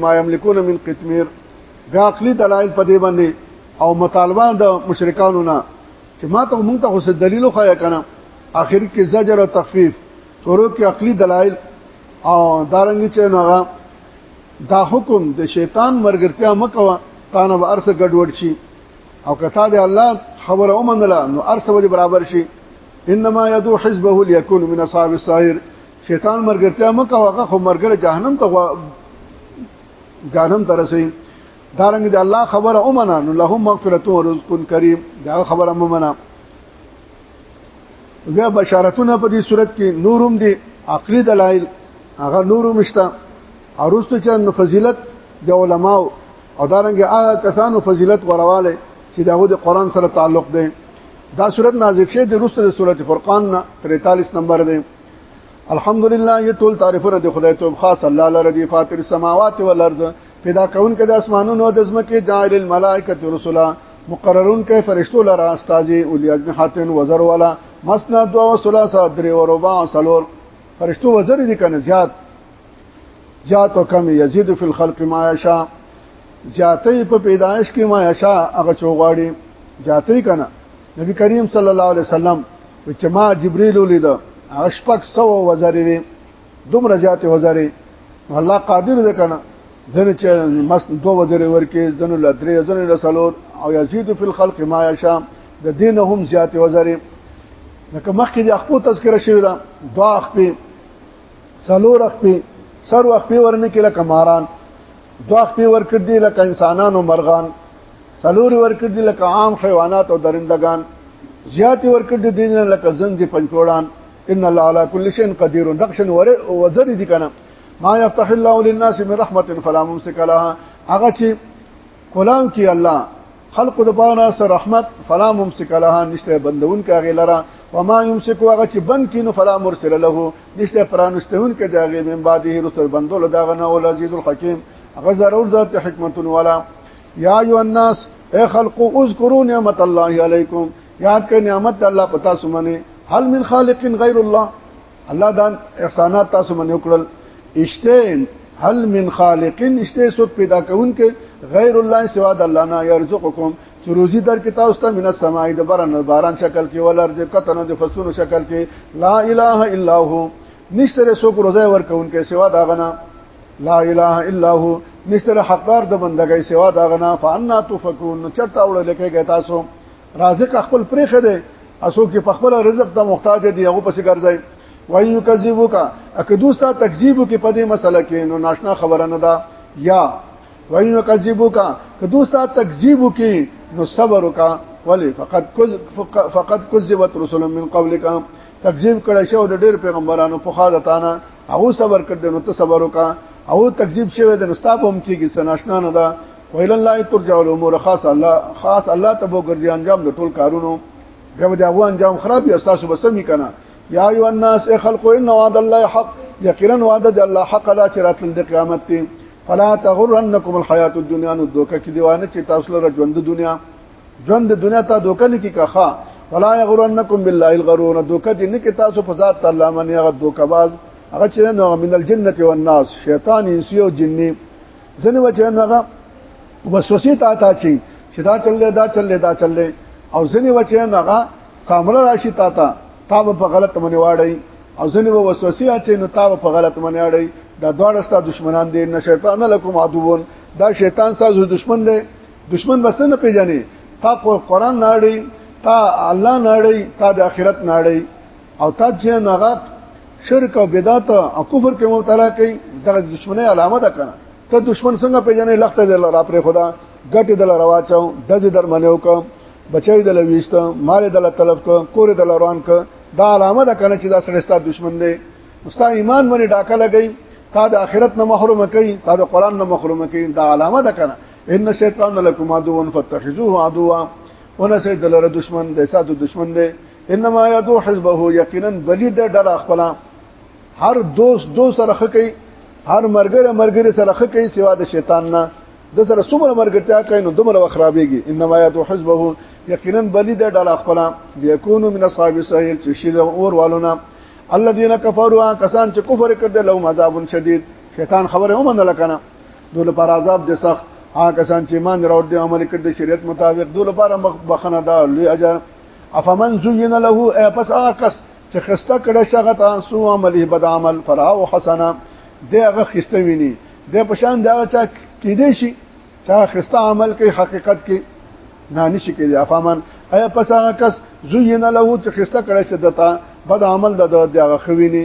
ما یملکون من قتمیر بیا عقلی دلایل په دې باندې او مطالبه د مشرکانو نه چې ما ته مونږ ته اوس دلیل خو یا کنه اخر کې زجر او تخفیف شروع کې عقلی دلایل او دارنګ چې نوغه دا حکم د شیطان مرګرتیا مکوا تانه به ارسه ګډوډ شي او کته د الله خبره ومنله نو ارسه وجه برابر شي انما يدو حزبه ليكون من اصحاب السعير شیطان مرګرتیا مکه واغه خو مرګر جهنم ته جهنم ترسي دارنګ د الله خبره اومنه نو لهم مغفرت او رزق کریم دا خبره اومنه بیا بشارتونه په دې صورت کې نورم دي عقلي دلایل هغه نورم شته اروست چې فضیلت د علماو او دارنګ هغه کسانو فضیلت غرواله چې دغه د قران سره تعلق دی دا صورت نازل شوه د روسته د سورته فرقان نه 43 نمبر دی الحمدلله یې ټول تعریفونه د خدای توب خاص الله لره دی فاطر السماوات والارض پیدا کون کې د اسمانونو د زمکه جاعل الملائکه رسلا مقررون کې فرشتو لره استاذي اولی اجنحتن وزر ولا مسنا دوا وسلاسه درې وربا سلور فرشتو وزر دي کنه زیات زیات او کم یزيد فی الخلق ما یشاء زیاتې په پیدایش کې ما یشاء هغه چوغاړي زیاتې کنه نبی کریم صلی الله علیه وسلم چې ما جبرئیل ولید هغه شپږ سو وزرې وي دومره زیاتې وزرې الله قادر ده کنه ځنه چې مس دوه وزرې ورکې ځنه لدرې ځنه لسلور او یزيد فی الخلق ما یشاء د دین هم زیاتې وزرې لکه مخکې د اخپو تذکره شوی دا دوا اخپې سلور اخپې سر اخپې ورنه کې لکه ماران دوا اخپې ورکړ دي لکه انسانانو مرغان څلور ورکړ دي لکه عام حیوانات او درندگان زیات ورکړ دي دین لکه زنځ پنځوړان ان الله على كل شيء قدير دښن ور وزر دي کنه ما يفتح الله للناس من رحمت فلا ممسك لها هغه چې کلام کې الله خلق د پاره سره رحمت فلا ممسک لها نشته بندون کاغه لرا وما يمسك هغه چې بند کینو فلا مرسل له نشته پرانشتهون کې داغه من بعده رسل بندول داغه نه ول عزیز الحکیم هغه ضرور ذات حکمت ولا یا ایو الناس اے خلق اذکروا نعمت الله علیکم یاد کړئ نعمت الله پتا سمنه هل من خالق غیر الله الله دا احسانات تاسو باندې وکړل اشته هل من خالق اشته سوک پیدا کون کې غیر الله سوا د الله نه يرزقکم چې روزي در کې تاسو ته من السماء د باران باران شکل کې ولر د قطن د فسونو شکل کې لا اله الا هو نشته سوک روزه ورکون کې سوا دا غنا لا اله الا هو نشتر حقدار د بندګۍ سوا دا غنا فانا تفكون چرته وړل کېږي تاسو رازق خپل پرېخه دی اسو کې په خپل رزق ته محتاج دی هغه پسې ګرځي وایو کذبو کا اکه دوستا تکذیب کې په دې مسله کې نو ناشنا خبره نه ده یا وایو کذبو کا که دوستا تکذیب کې نو صبر وکا ولی فقط کز فقط کذبت رسول من قبلک تکذیب کړه شو د ډیر پیغمبرانو په خاله تانه هغه صبر کړ نو ته صبر وکا او تکذیب شوی د نستاب هم کیږي سناشنا نه ده ویل الله ترجع الامور خاص الله خاص الله ته وو ګرځي انجام د ټول کارونو بیا د هغه انجام خراب یا تاسو به سمې کنه یا ایو الناس خلق ان وعد الله حق یقینا وعد الله حق لا چرات د قیامت ته فلا تغرنکم الحیات الدنیا نو دوکه کې دیوانه چې تاسو لپاره ژوند دنیا ژوند د دنیا ته دوکه نه کی کخه ولا یغرنکم بالله الغرور دوکه دې نه کې تاسو په ذات الله باندې هغه دوکه باز هغه چې نو من الجنه والناس شیطان انسی او جنی زنه وجه هغه وسوسه تا تا چی چې دا چلې دا چلې دا چلې او زنه وجه هغه سامره راشي تا تا تا په غلط منی واړی او زنه وسوسه اچي نو تا په غلط منی واړی دا دوړستا دشمنان دي نه شیطان لکم عدوون دا شیطان تاسو دشمن دی دشمن بس نه پیژنې تا قرآن نه اړي تا الله نه اړي تا د آخرت نه اړي او تا چې ناغه شرک او بدعت او کفر کې مبتلا کوي دغه دشمنه علامه ده کنه ته دشمن څنګه پیژنې لخت دل را پر خدا ګټه دل رواچاو دز در منو کو بچای دل ویست مال دل تلف کو کور دل روان کو دا علامه ده کنه چې دا سړی ستاسو دشمن دی مستا ایمان باندې ډاکه لګی تا د آخرت نه محروم کړي تا د قران نه محروم کړي دا علامه ده کنه ان شیطان لکم عدو فتخذوه عدوا ونه سید لره دشمن د ساتو دشمن دی انما یدو حزبه یقینا بلی د ډله خپل هر دوست دو سره خکې هر مرګره مرګره سره خکې سوا د شیطان نه د سره څومره مرګرتیا کوي نو دومره وخرابېږي انما یدو حزبه یقینا بلی د ډله خپل یکونو من اصحاب السعیر چې شیر اور والونه الذين كفروا کسان چې کفر کړل لهم عذاب شدید شیطان خبره هم نه لکنه دوی لپاره عذاب دي سخت هغه کسان چې ایمان راوړ دي عمل کړي د شریعت مطابق دوی لپاره بخنه ده لوی اجر افمن زین له ای پس هغه کس چې خسته کړه شغه تا سو عمله بد عمل فراو حسنا دغه خسته ویني د پشان دا چا کې دي شي چا خسته عمل کوي حقیقت کې نه نشي کېږي افهمن ایا پس هغه کس زوینه له چې خسته کړی چې دتا بد عمل د دغه خوینه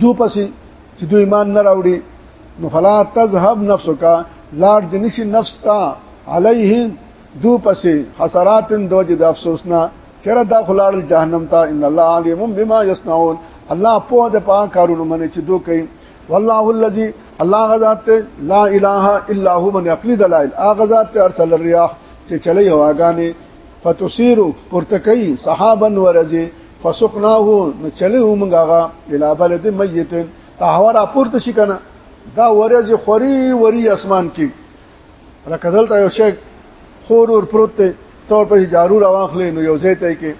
دو پسې چې دوی ایمان نه راوړي نو فلا تذهب نفسک لار د نشي نفس تا علیهم دو پسې حسرات د وجه د افسوسنا چیرې دا خلال جهنم ته ان الله علیم بما یصنعون الله په د پا کارونو باندې چې دوی کوي والله الذي الله غذات لا اله الا هو من عقل دلائل اغذات ارسل الرياح چې چلی هواګانی فتصيرو پرتکي صحابن ورجه فسقناه نو چلی ومنګه هغه الی بلد میت هوا را پورته شي کنه دا ورځ خوري وري اسمان کې لکه دلته یو شی خور ور پروت ته تور پسې جارو راواخلې نو یو ځای ته کې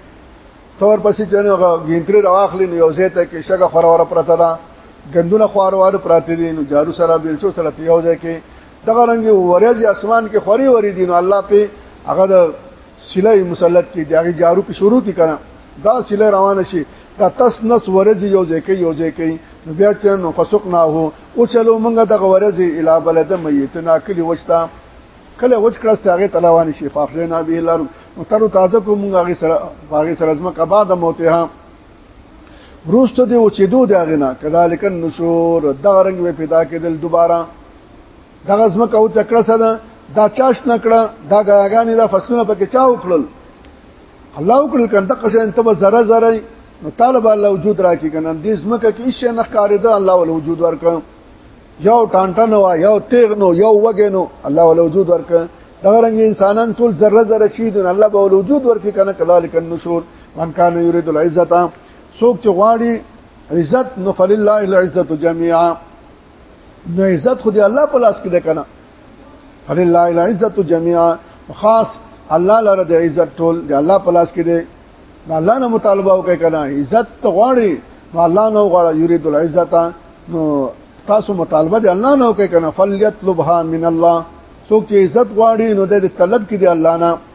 تور پسې جنو غینتري راواخلې نو یو ځای ته کې شګه خورور پرته ده غندونه خوروار پراته دي نو جارو سره بیلچو سره یو ځای کې دغه رنګ ورځ اسمان کې خوري وري دي نو الله په هغه د سله مسلط کی داغي جارو په شروع کی کنه دا سله روانه شي دا تس نس ورځ یو ځکه یو ځکه نو بیا چې نو فسقنا هو او چلو مونږ د ورځ اله بلد میت نا کلی وچتا کله وچ کړه ستاره تلوان شي فافلنا به لار نو تر تازه کو مونږ هغه سره هغه سره زما کبا د موته روست دی او چې دوه داغه نه کذالک النشور دا رنگ به پیدا کېدل دوباره دغه زمکه او چکړه سره دا چاش نکړه دا غاګانې دا فصلونه پکې چا وکړل الله وکړل کنه دغه شان ته زره زره نو طالب الله وجود راکې کنه دې زمکه کې هیڅ نه ښکارېده الله ول وجود ورکړ یو ټانټه نو یو تیغ نو یو وګې نو الله ول وجود ورکړ دغه رنګ انسانان ټول ذره ذره شي د الله په وجود ورته کنه کذالک النشور من کان یرید العزت سوک چې غواړي عزت نو فلله العزت جميعا نو عزت خو دی الله په لاس کې ده کنه فلله العزت جميعا خاص الله لره د عزت ټول دی الله په لاس کې ده الله نه مطالبه وکړي کنه عزت ته غواړي نو الله نه غواړي يريد العزت نو تاسو مطالبه دی الله نه وکړي کنه فليطلبها من الله څوک چې عزت غواړي نو د طلب کې دی الله نه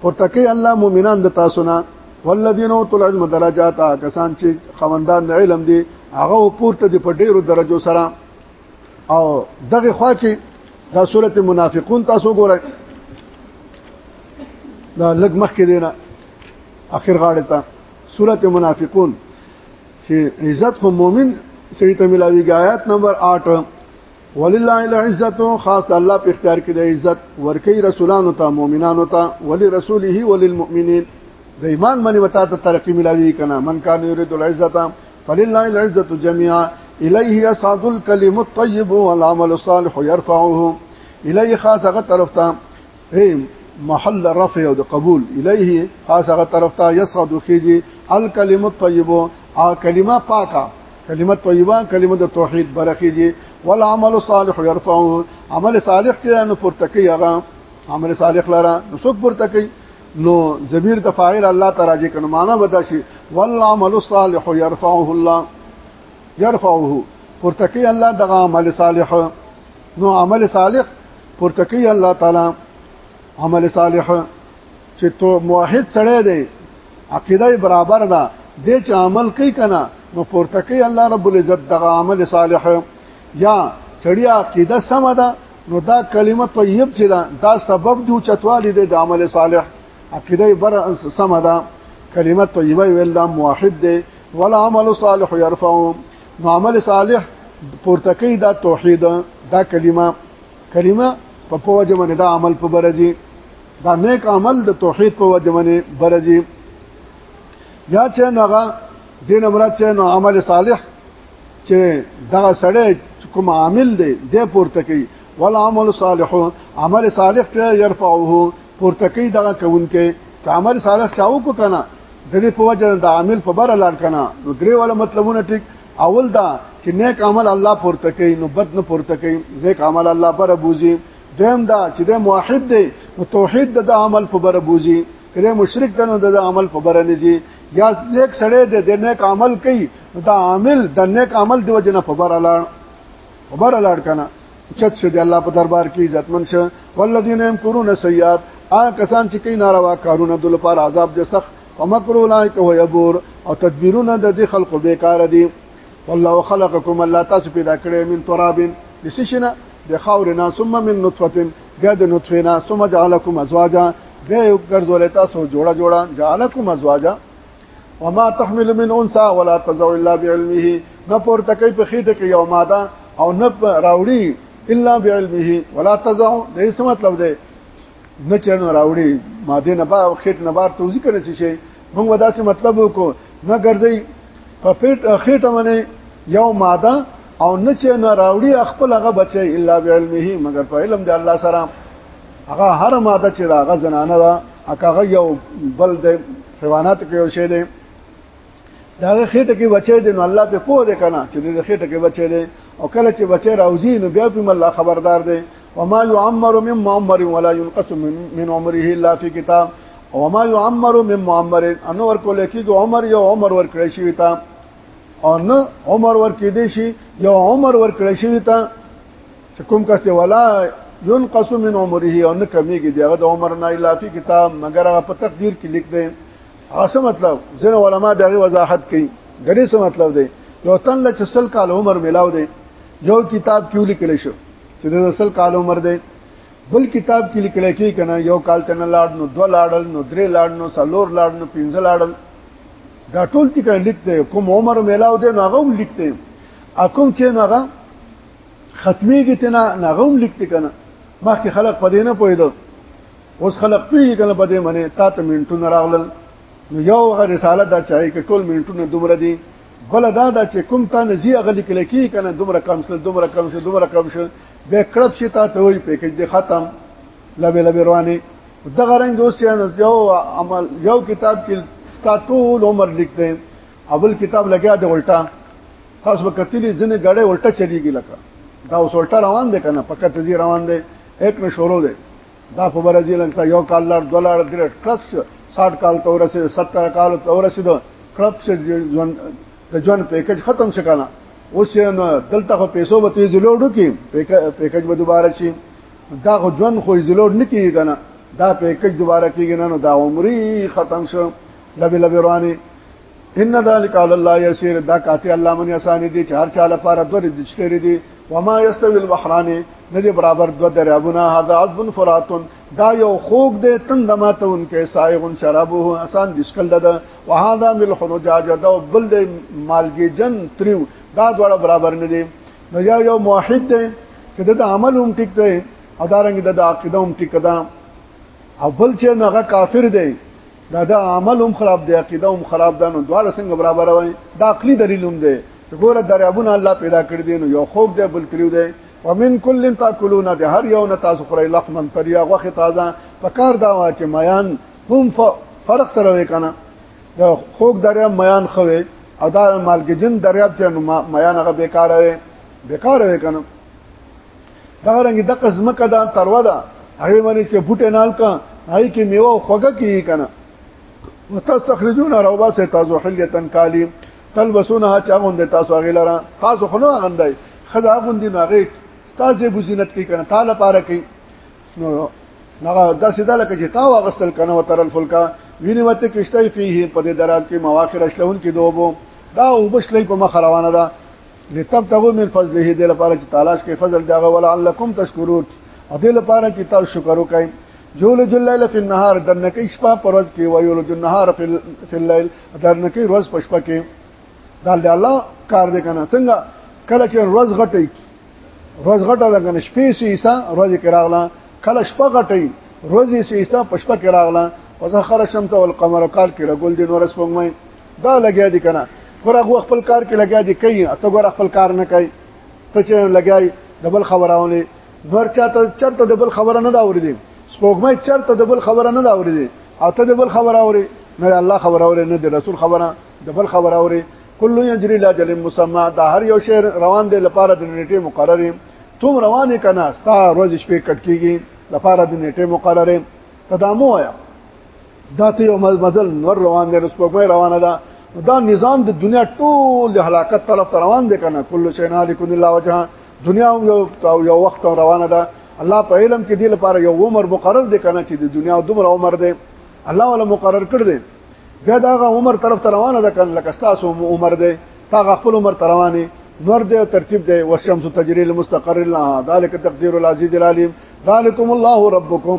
پورته کوي الله مؤمنان د تاسو نه والذین اوتل علم درجات کسان چې خوندان علم دي هغه پورته دي په ډیرو درجو سره او دغه خوا کې دا سورته منافقون تاسو ګورئ دا لګ مخ کې دینه اخر غاړه ته سورته منافقون چې عزت هم مؤمن سړي ته ملاوي آیات نمبر 8 ولله العزت خاص الله په اختیار کې د عزت ورکی رسولانو ته مؤمنانو ته ولی رسوله وللمؤمنین د ایمان باندې وتا ته ترقی ملاوی کنا من کان یرید العزت فلله العزت جميعا الیه یصعد الکلم الطیب والعمل الصالح يرفعه الیه خاصه طرف ته هي محل رفع او د قبول الیه خاص هغه طرف ته یصعد خيجي الکلمه الطیبه ا کلمه پاکه کلمه طیبه کلمه د توحید برخیږي والعمل الصالح يرفعه عمل صالح چې نو پورته کوي هغه عمل صالح لره نو څوک پورته کوي نو ضمیر د فاعل الله تراجه کنه معنا ودا شي والعمل الصالح يرفعه الله يرفعه پورته کوي الله دغه عمل صالح نو عمل صالح پورته کوي الله تعالی عمل صالح چې تو موحد سره دی عقیده برابر ده د چې عمل کوي کنه نو پورته کوي الله رب العزت دغه عمل صالح یا سړی عقیده سم ده نو دا کلمه طیب چې دا, دا سبب دی چې توالي د عمل صالح عقیده بر سم ده کلمه طیبه ویل دا موحد دی ولا عمل صالح يرفعه نو عمل صالح پورته کوي دا توحید دا کلمه کلمه په پوجا باندې دا عمل په برځي دا نیک عمل د توحید په وجه باندې برځي یا چې نوغه دین امرات چې نو عمل صالح چې دا سړی کوم عامل دی د پورته کوي والعمل صالح عمل صالح ته يرفعه پورته کوي دغه کوونکې کامل صالح چاو کو کنه د دې په وجه د عامل په بر لاړ کنه نو درې ولا مطلبونه ټیک اول دا چې نیک عمل الله پورته کوي نو بد نه پورته کوي نیک عمل الله پر بوزي دویم دا چې د موحد دی نو توحید د عمل په بر بوزي کله مشرک دنو د عمل په بر نه جي یا نیک سړی دی د نیک عمل کوي دا عامل د نیک عمل دی وجه نه په بر لاړ په بر لاړ کنه چت شه دی الله په دربار کې عزتمن شه والذین یمکرون سیئات آ کسان چې کوي ناروا کارونه د لپاره عذاب دي سخت ومکر اولئک هو یبور او تدبیرونه د دې خلقو بیکاره دي والله خلقکم الله تاسو پیدا کړی من تراب لسشنا د خاورنا ثم من نطفه بیا د نطفه نه ثم جعلکم ازواجا بیا یو ګرځول تاسو جوړه جوړه جعلکم ازواجا وما تحمل من انثى ولا تزو الا بعلمه نه پورته کوي په خېټه کې یو ماده او نه راوړي الا بعلمه ولا تزو د څه مطلب دی نه چن راوړي ماده نه با خېټ نه بار توزی کنه چې شي موږ وداسې مطلب وکړو نه ګرځي په پېټ خېټه باندې یو ماده او نه چې نه راوړي خپل هغه بچي الا بعلمه مگر په علم د الله سره هغه هر ماده چې دا غزنانه ده اکاغه یو بل د حیوانات کې یو شی دی دا خېټه کې بچی دی نو الله په پوه دی کنه چې د خېټه کې بچی دی او کله چې بچی راوځي نو بیا په الله خبردار دی وما يعمر من معمر ولا ينقص من عمره الا في كتاب وما يعمر من معمر انو ورکول کېږي عمر یو عمر ورکړی شي تا او نه عمر ورکې دی شي یو عمر ورکړی شي تا چې کوم کس ولا ينقص من عمره او نه کمیږي دغه د عمر نه الا فی کتاب مگر هغه په تقدیر کې لیک دی هغه مطلب ځین علما دغه وضاحت کوي غری څه مطلب دی یو تن لچ سل کال عمر ملاو دی یو کتاب کیو لیکل شو چې د سل کال عمر دی بل کتاب کې لیکل کې کنه یو کال تنه لاړ نو دو لاړل نو درې لاړ نو څلور لاړ نو پنځه لاړل دا ټول تی کنه لیکته کوم عمر ملاو دی نو هغه لیکته اکم چې نو هغه ختميږي تنا نغوم لیکته کنه مخکې خلق پدې نه پوهیدو اوس خلق پیږي کنه پدې منه تا ته منټونه راغلل نو یو غ رساله دا چاهي کې ټول منټونه دومره دي بل دا دا چې کوم تا نزي اغلی کله کی کنه دومره کم سل دومره کم سل دومره کم شل به کړب شي تا ته وي پیکج دي ختم لبه لبه رواني دغه رنګ اوس یو عمل یو کتاب کې ستا ټول عمر لیکته اول کتاب لګیا دی الټا تاسو به کتلی ځنه غړې الټا چلیږي لکه دا اوس الټا روان دی کنه پکې تزي روان دی یک نه شروع دی دا په برازي لنګتا یو کال لار دولار درې ټرک 60 کال ته ورسید 70 کال ته ورسید کلب چې ژوند د ژوند پیکج ختم شکنه اوس نو دلته خو پیسو به تیز لوډو کې پیکج به دوباره شي دا خو ژوند خو زلوډ نه کیږي کنه دا پیکج دوباره کیږي نه نو دا عمرې ختم شو لبی لبی رواني ان ذلک علی الله یسیر دا کاته الله من یسان دي چار چا لپاره د رجستر دي وما یستوی البحران نه دي برابر دو دریابونه هذا عذب فرات دا یو خوګ دې تند ماته انکه سایغون شرابه آسان دشکل ده وهذا ملح نجاج دا بل دې مالګي جن تریو دا دواړه برابر نه دي نو یا یو موحد دی چې د عمل هم ټیک دی او دارنګ د عقیده هم ټیک ده او بل چې هغه کافر دی دا د عمل هم خراب دی عقیده هم خراب ده نو دواړه څنګه برابر وای دا عقلي دلیل هم دی چې ګوره دریابونه الله پیدا کړی دی نو یو خوب دی بل تریو دی ومن کل تاکلون د هر یو نه تاسو خوري لحمن تریا غوخه تازه پکار دا وا چې میان هم فرق سره وکنه د خوګ دریا میان خوي او دا مالګجن دریاب چې میان هغه بیکاره وي بیکاره وي کنه دا رنګ د قسمه کدا تروا ده هغه باندې چې بوټه نال کا هاي کې میوه او خوګه کی کنه متستخرجون روبا سے تاسو حلیتن کالیم تلبسونه چا غوند تاسو هغه لره تاسو خنو غندای خدا غوند نه هغه تاسو بوزینت کې کنه تعالی پاره کې نو هغه داسې د لکه چې تا واغستل کنه وترل فلکا ویني وته کشته فيه په دې دراب کې مواخر اشلون کې دوبو دا وبشلې په مخ روانه ده لتبتغوا من فضله دې لپاره چې تلاش کې فضل داغه ولعلکم تشکرون او دې لپاره چې تاسو شکر وکړئ جول جلال فی النهار دنکې شپه پروز کې ویول جنهار فی الليل دنکې روز پښپه کې دال دی الله کار دې کنه څنګه کله چې روز غټي روز غټه ده کنه شپې سي ایسا روز کې راغلا کله شپه غټي روز سي ایسا پښپه کې راغلا وسخر الشمس والقمر قال کې رګول دې نور سپمای دا لګیا دي کنه ګور هغه خپل کار کې لګیا دي کوي ته ګور خپل کار نه کوي ته چې لګیای دبل خبرونه نور چاته چرته دبل خبره نه دا اوریدي سپوږمۍ چرته دبل خبره نه دا اوریدي او ته دبل خبره اوري نه الله خبره اوري نه د رسول خبره دبل خبره اوري کله یجری لا جل مسما دا هر یو شعر روان دی لپاره د نیټه مقرره تم روان کنا ستا روز شپې کټ کیږي لپاره د نیټه مقرره تدامو آیا دا ته یو مزل نور روان دی سپوږمۍ روانه ده دا نظام د دنیا ټول د هلاکت طرف ته روان دی کنه کله شي نه لیکون الله وجه دنیا یو یو وخت روانه ده الله په علم کې دی لپاره یو عمر مقرر دی کنه چې د دنیا دومره عمر دی الله ولا مقرر کړ دی بیا دا عمر طرف ته روانه ده کنه لکه تاسو عمر دی تا خپل عمر ته روانه نور دی ترتیب دی وشمس تجری لمستقر لها ذالک تقدیر العزیز العلیم ذالکم الله ربکم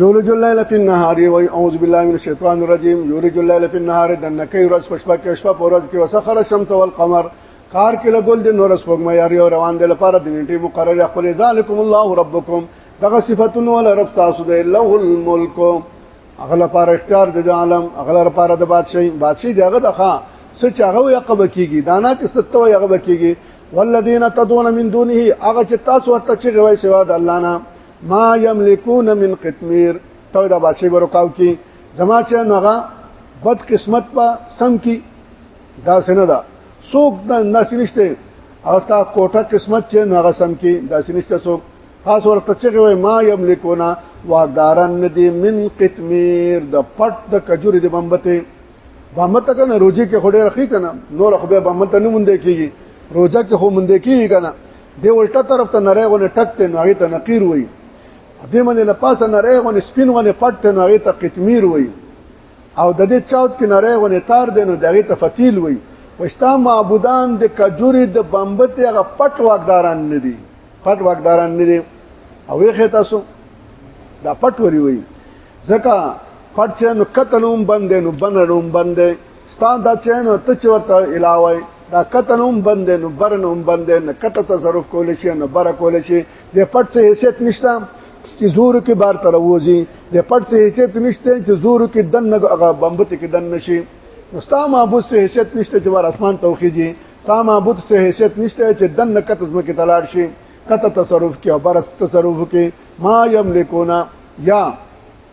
یولج الليل فی النهار و اعوذ بالله من الشیطان الرجیم یولج الليل فی النهار د نکي ورځ پښپا کې شپه پورز کې وسخر الشمس والقمر کار کې لګول د نور سپوږمۍ یاري او روان دي لپاره د نیټه مقرره خپل ذالکم الله ربکم دغه صفاتونه ول رب تاسو د له الملک اغل لپاره اختیار د عالم اغل لپاره د بادشاہي بادشاہي دغه دغه سچ هغه یو قبه کیږي دانا چې ستو یو قبه کیږي والذین تدون من دونه هغه چې تاسو ورته چې غوي سوا د الله نه ما یملکون من قطمیر ته دا بادشاہ ورکاو کی زما چې نوغه بد قسمت په سم کی دا سنه دا سوک دا ناسی نشته اوستا کوټه قسمت چې نوغه سم کی دا سنشته سوک خاص ورته چې وای ما یملکونا وادارن ندی من قطمیر د پټ د کجوري د بمبته بمبته کنه روزي کې خډه رخی کنه نور خو به بمبته نه مونږ کیږي روزه کې خو مونږ کیږي کنه دی الټه طرف ته نری غونه ټک ته نو هغه ته نقیر وای دې منه لپاسه نری غونه سپین غونه پټ ته نو هغه ته قتمیر وای او د دې چاوت کې نری غونه تار دی نو دغه ته فتیل وای وستا معبودان د کجوري د بمبت هغه پټ واقداران نه دي پټ واقداران نه دي او یې تاسو دا پټ وری وای ځکه پټ چې نو قتلوم بندې نو بنړوم بندې ستان دا چین ته چې ورته علاوه دا کتن هم بند نو برن هم بند نه کته تصرف کول شي نه بر کول شي د پټ څه حیثیت نشته چې زور کې بار تر وځي د پټ څه حیثیت نشته چې زور کې دن نه هغه بمبت کې دن نشي نو ستا معبود څه حیثیت نشته چې ور اسمان توخیږي ستا معبود څه حیثیت نشته چې دن نه کته زما کې تلاړ شي کته تصرف کې او بر تصرف کې ما یملکونا یا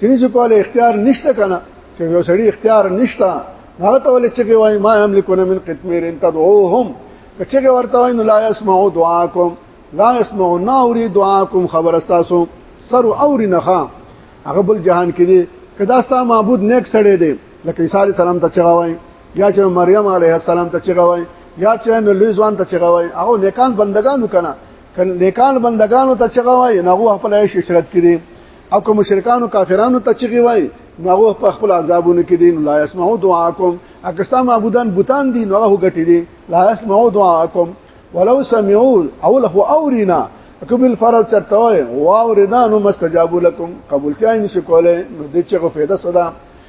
چینی چې کول اختیار نشته کنه چې یو سړی اختیار نشته هغه ته ولې چې وای ما هم لیکونه من قتمیر ان تدعوهم چې ورته وای نو لا يسمعوا دعاکم لا يسمعوا ناوري دعاکم خبر استاسو سر او رنخا هغه بل جهان کې دي کدا ستا معبود نیک سړی دی لکه عیسی علی السلام ته چغوي یا چې مریم علیه السلام ته چغوي یا چې نو لوی ځوان ته چغوي هغه نیکان بندگانو کنه نیکان بندگانو ته چغوي نه هو خپل شرک کړي او کوم مشرکان او کافرانو ته چغي وای نو هغه په خپل عذابونو کې دین لا يسمعو دعاکم اکستا معبودان بوتان دي نو هغه غټي دي لا يسمعو دعاکم ولو سمعوا او له اورینا کوم الفرض چرته وای واو ردانو مستجاب لكم قبولتیا نشي کوله نو د چغه فایده صدا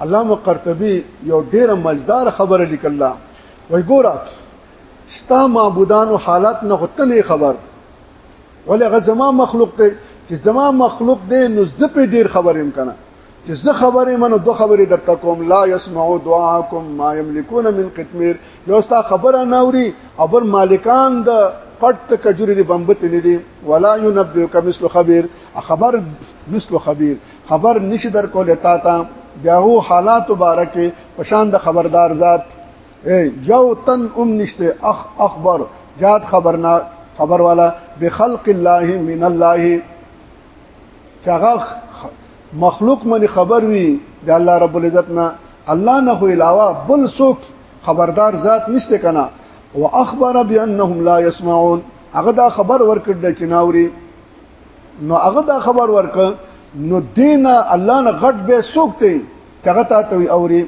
علامه قرطبي یو ډیره مزدار خبره لیکله وای ګوره ستا معبودانو حالات نه غتنې خبر ولې هغه زما مخلوق دی چې زما مخلوق دی نو زه په ډیر خبرم کنه چې زه خبرې منو دوه خبرې درته کوم لا يسمعوا دعاءكم ما يملكون من قطمير یو ستا خبره ناوري او بل مالکان د پټ کجوري دي بمبت نه دي ولا ينبئك مثل خبير خبر مثل خبير خبر نشي در کول تا ته دغه حالات مبارکه پشان د خبردار ذات یو تن ام نشته اخ اخبر جات خبرنا خبر والا بخلق الله من الله چاغه مخلوق من خبر وي د الله رب العزت نه الله نه خو علاوه بل څوک خبردار ذات نشته کنه واخبر بانهم لا يسمعون هغه دا خبر ورکړ چې ناوري نو هغه دا خبر ورک نو دینه الله نه غټ به سوکته چغه تا ته اوري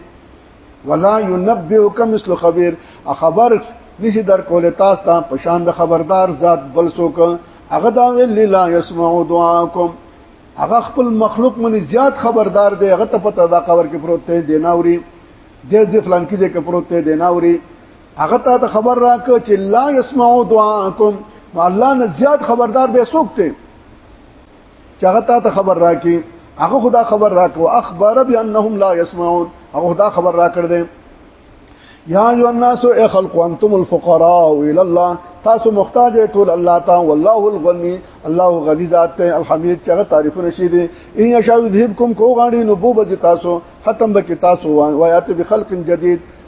ولا ينبئك مثل خبير خبر نشي در کوله تاسو ته پشان د خبردار ذات بل سوک هغه دا ویل لا يسمع دعاكم هغه خپل مخلوق منی زیات خبردار دی هغه ته پته دا قبر کې پروت دی دیناوري د دې فلان کې چې پروت دی دیناوري هغه ته ته خبر راک چې لا يسمعوا دعاءکم الله نه زیات خبردار به څوک ته چې هغه ته ته خبر راکې هغه خدا خبر راک او اخبار بانهم لا يسمعون هغه خدا خبر را کړ دې یا ایو الناس ای خلق انتم الفقراء الى الله تاسو محتاج ټول الله ته والله الغنی الله غنی ذات ته الحمید چې تعریفونه شي دي ان یشاء یذهبکم کو غاڼي نبوه تاسو ختم به تاسو وایات بخلق جدید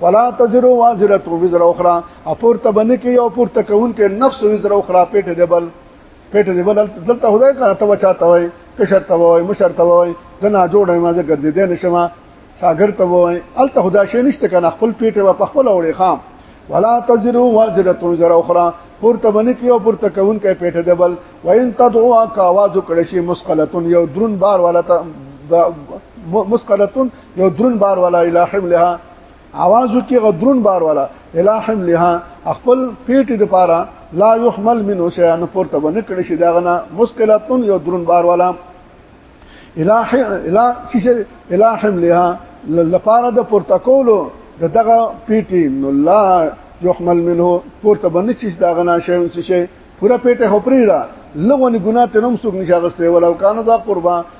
ولا تزر وازره وزر اخرى اپور ته بنه کې یو پور ته کون کې نفس وزر اخرى پیټ دیبل پیټ دیبل دلته خدای کا ته وچاته وای کشر ته وای مشر ته وای زنا جوړه ما زګر دې دین شما شاګر ته وای الته خدای شي نشته کنه خپل پیټ و په خپل وړي خام ولا تزر وازره وزر اخرى پور ته بنه کې یو پور ته کون کې پیټ دیبل وین تدعوا کا आवाज کړي شي مسقلتون یو درون بار والا ته مسقلتون یو درون بار والا الہم لها आवाज وکي غدرون بار والا الہم لها خپل پیټ د پاره لا يحمل منه شيء ان پورته باندې کړي شي داغه مشکلاتون یو درون بار والا الہ الہ شیشه الہم لها لپاره د پورته کولو دغه پیټي نو لا يحمل منه پورته باندې شي داغه نه شي پورا پیټه خپرې ده لغونی ګناه ته نوم څوک نشاغسته ولو کان دا قربا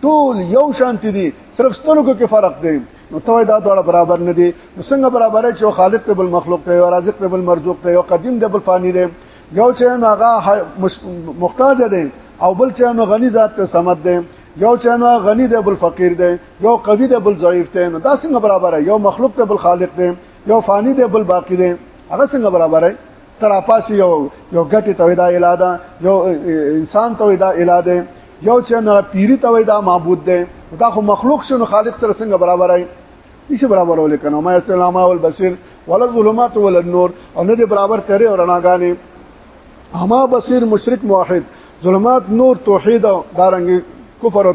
ټول یو شانتی دي صرف سترګو کې فرق دی نو ته دا ډول برابر نه دي نو څنګه برابر چې خالق ته بل مخلوق ته او رازق ته بل مرزوق ته او قدیم دی بل فانی دی یو چې هغه محتاج دی او بل چې نو غنی ذات ته سمد دی یو چې نو غنی دی بل فقیر دی یو قوی دی بل ضعیف دی نو دا څنګه برابر یو مخلوق ته بل خالق دی یو فانی دی بل باقی دی هغه څنګه برابر دی تر اپاس یو یو غټي تویدا الاده یو انسان تویدا الاده یو چې نه پیری ته وای دا معبود دی دا خو مخلوق شنو خالق سره څنګه برابرای نشي برابرول کنه ما استلام او البصير ولا الظلمات ولا النور او نه دي برابر تیرې او رڼاګانې اما بصير مشرک موحد ظلمات نور توحید دارنګ کفر